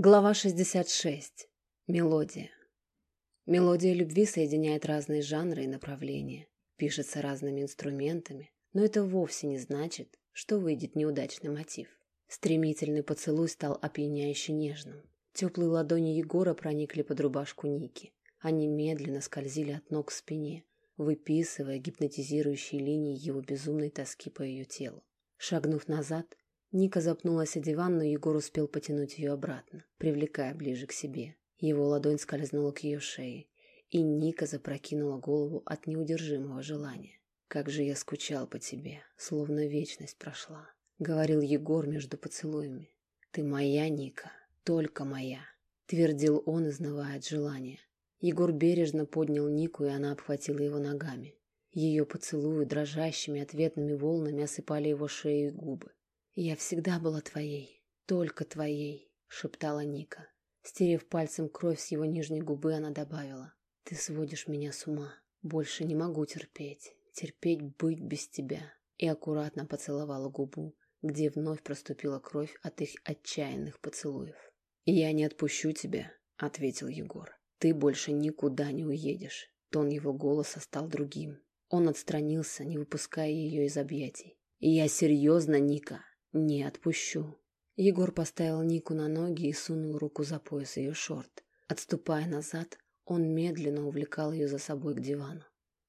Глава 66. Мелодия. Мелодия любви соединяет разные жанры и направления, пишется разными инструментами, но это вовсе не значит, что выйдет неудачный мотив. Стремительный поцелуй стал опьяняюще нежным. Теплые ладони Егора проникли под рубашку Ники. Они медленно скользили от ног к спине, выписывая гипнотизирующие линии его безумной тоски по ее телу. Шагнув назад, Ника запнулась о диван, но Егор успел потянуть ее обратно, привлекая ближе к себе. Его ладонь скользнула к ее шее, и Ника запрокинула голову от неудержимого желания. «Как же я скучал по тебе, словно вечность прошла», — говорил Егор между поцелуями. «Ты моя, Ника, только моя», — твердил он, изнывая от желания. Егор бережно поднял Нику, и она обхватила его ногами. Ее поцелуи дрожащими ответными волнами осыпали его шею и губы. «Я всегда была твоей, только твоей», — шептала Ника. Стерев пальцем кровь с его нижней губы, она добавила. «Ты сводишь меня с ума. Больше не могу терпеть. Терпеть быть без тебя». И аккуратно поцеловала губу, где вновь проступила кровь от их отчаянных поцелуев. «Я не отпущу тебя», — ответил Егор. «Ты больше никуда не уедешь». Тон его голоса стал другим. Он отстранился, не выпуская ее из объятий. «Я серьезно, Ника. «Не отпущу». Егор поставил Нику на ноги и сунул руку за пояс ее шорт. Отступая назад, он медленно увлекал ее за собой к дивану.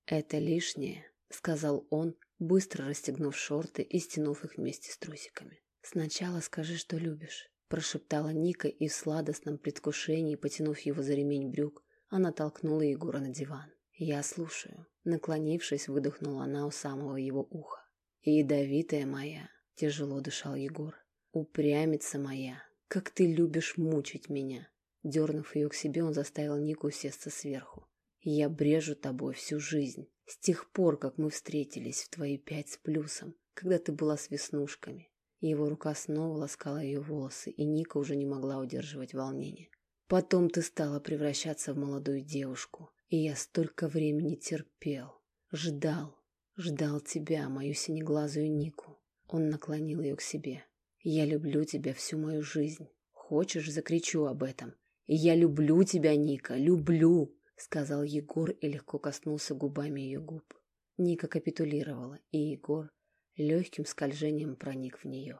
«Это лишнее», — сказал он, быстро расстегнув шорты и стянув их вместе с трусиками. «Сначала скажи, что любишь», — прошептала Ника и в сладостном предвкушении, потянув его за ремень брюк, она толкнула Егора на диван. «Я слушаю», — наклонившись, выдохнула она у самого его уха. «Ядовитая моя, Тяжело дышал Егор. «Упрямица моя, как ты любишь мучить меня!» Дернув ее к себе, он заставил Нику сесться сверху. «Я брежу тобой всю жизнь, с тех пор, как мы встретились в твои пять с плюсом, когда ты была с веснушками». Его рука снова ласкала ее волосы, и Ника уже не могла удерживать волнение. «Потом ты стала превращаться в молодую девушку, и я столько времени терпел, ждал, ждал тебя, мою синеглазую Нику. Он наклонил ее к себе. «Я люблю тебя всю мою жизнь. Хочешь, закричу об этом. Я люблю тебя, Ника, люблю!» Сказал Егор и легко коснулся губами ее губ. Ника капитулировала, и Егор легким скольжением проник в нее.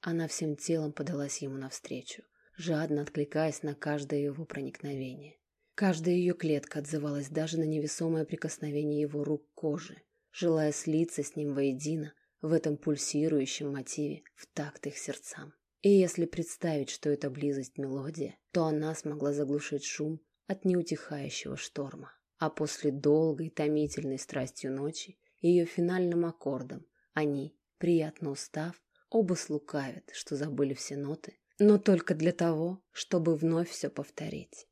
Она всем телом подалась ему навстречу, жадно откликаясь на каждое его проникновение. Каждая ее клетка отзывалась даже на невесомое прикосновение его рук к коже, желая слиться с ним воедино, в этом пульсирующем мотиве в такт их сердцам. И если представить, что это близость мелодия, то она смогла заглушить шум от неутихающего шторма. А после долгой томительной страстью ночи, ее финальным аккордом, они, приятно устав, оба слукавят, что забыли все ноты, но только для того, чтобы вновь все повторить.